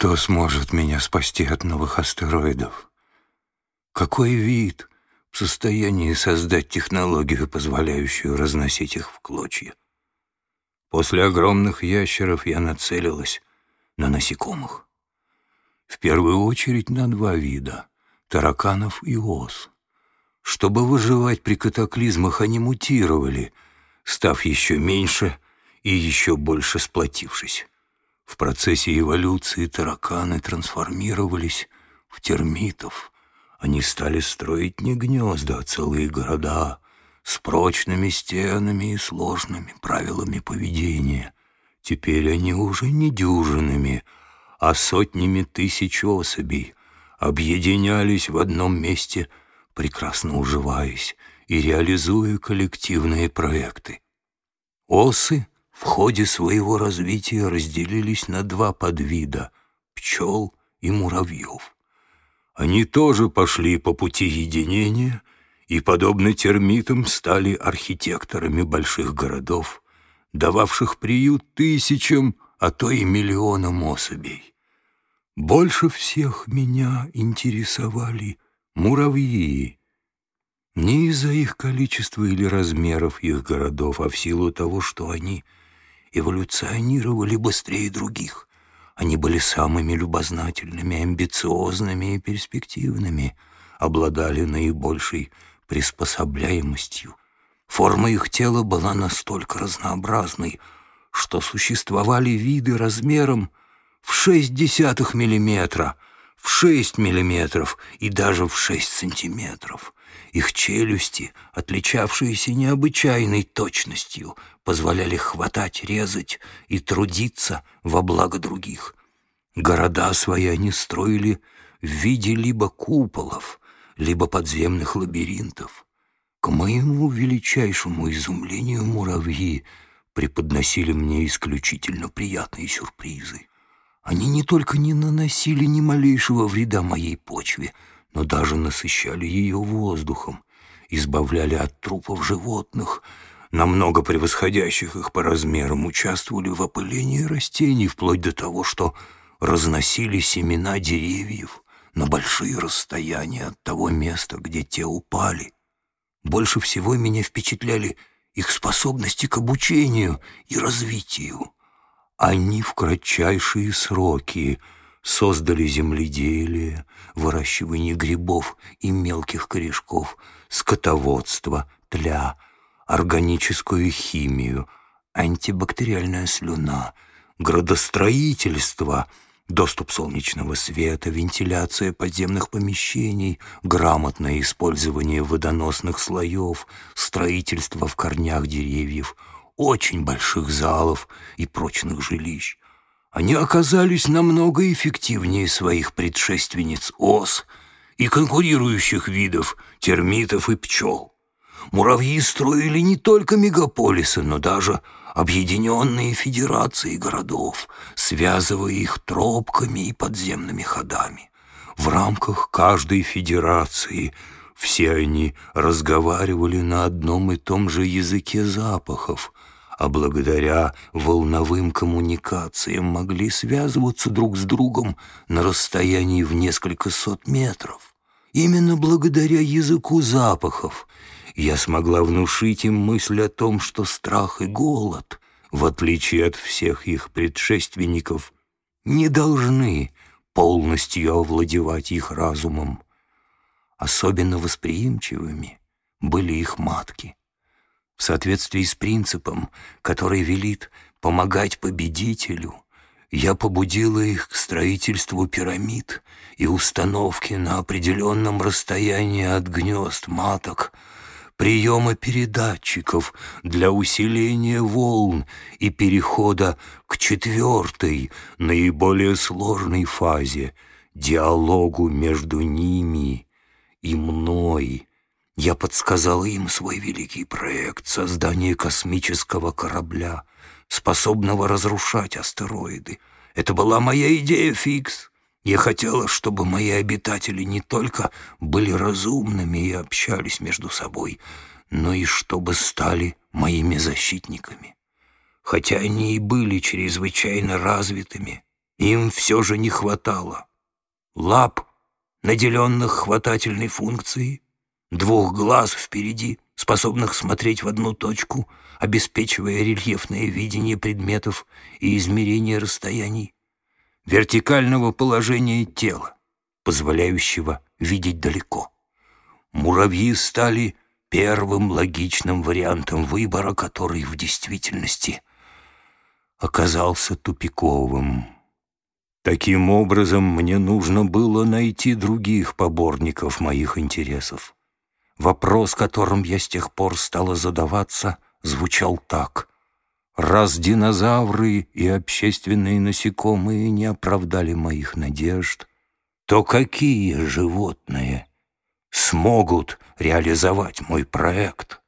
Кто сможет меня спасти от новых астероидов? Какой вид в состоянии создать технологию, позволяющую разносить их в клочья? После огромных ящеров я нацелилась на насекомых. В первую очередь на два вида — тараканов и ос. Чтобы выживать при катаклизмах, они мутировали, став еще меньше и еще больше сплотившись. В процессе эволюции тараканы трансформировались в термитов. Они стали строить не гнезда, а целые города с прочными стенами и сложными правилами поведения. Теперь они уже не дюжинами, а сотнями тысяч особей объединялись в одном месте, прекрасно уживаясь и реализуя коллективные проекты. Осы в ходе своего развития разделились на два подвида — пчел и муравьев. Они тоже пошли по пути единения и, подобно термитам, стали архитекторами больших городов, дававших приют тысячам, а то и миллионам особей. Больше всех меня интересовали муравьи. Не из-за их количества или размеров их городов, а в силу того, что они — эволюционировали быстрее других. Они были самыми любознательными, амбициозными и перспективными, обладали наибольшей приспособляемостью. Форма их тела была настолько разнообразной, что существовали виды размером в шесть десятых миллиметра, в шесть миллиметров и даже в шесть сантиметров. Их челюсти, отличавшиеся необычайной точностью, позволяли хватать, резать и трудиться во благо других. Города свои они строили в виде либо куполов, либо подземных лабиринтов. К моему величайшему изумлению муравьи преподносили мне исключительно приятные сюрпризы. Они не только не наносили ни малейшего вреда моей почве, но даже насыщали ее воздухом, избавляли от трупов животных — намного превосходящих их по размерам, участвовали в опылении растений, вплоть до того, что разносили семена деревьев на большие расстояния от того места, где те упали. Больше всего меня впечатляли их способности к обучению и развитию. Они в кратчайшие сроки создали земледелие, выращивание грибов и мелких корешков, скотоводство, тля — органическую химию, антибактериальная слюна, градостроительство, доступ солнечного света, вентиляция подземных помещений, грамотное использование водоносных слоев, строительство в корнях деревьев, очень больших залов и прочных жилищ. Они оказались намного эффективнее своих предшественниц ос и конкурирующих видов термитов и пчел. Муравьи строили не только мегаполисы, но даже объединенные федерации городов, связывая их тропками и подземными ходами. В рамках каждой федерации все они разговаривали на одном и том же языке запахов, а благодаря волновым коммуникациям могли связываться друг с другом на расстоянии в несколько сот метров. Именно благодаря языку запахов я смогла внушить им мысль о том, что страх и голод, в отличие от всех их предшественников, не должны полностью овладевать их разумом. Особенно восприимчивыми были их матки. В соответствии с принципом, который велит помогать победителю, я побудила их к строительству пирамид и установке на определенном расстоянии от гнезд маток — приема передатчиков для усиления волн и перехода к четвертой, наиболее сложной фазе — диалогу между ними и мной. Я подсказал им свой великий проект создания космического корабля, способного разрушать астероиды. Это была моя идея, Фикс. Я хотела, чтобы мои обитатели не только были разумными и общались между собой, но и чтобы стали моими защитниками. Хотя они и были чрезвычайно развитыми, Им все же не хватало лап, наделенных хватательной функцией, двух глаз впереди, способных смотреть в одну точку, обеспечивая рельефное видение предметов и измерение расстояний, вертикального положения тела, позволяющего видеть далеко. Муравьи стали первым логичным вариантом выбора, который в действительности оказался тупиковым. Таким образом, мне нужно было найти других поборников моих интересов. Вопрос, которым я с тех пор стала задаваться, звучал так. Раз динозавры и общественные насекомые не оправдали моих надежд, то какие животные смогут реализовать мой проект?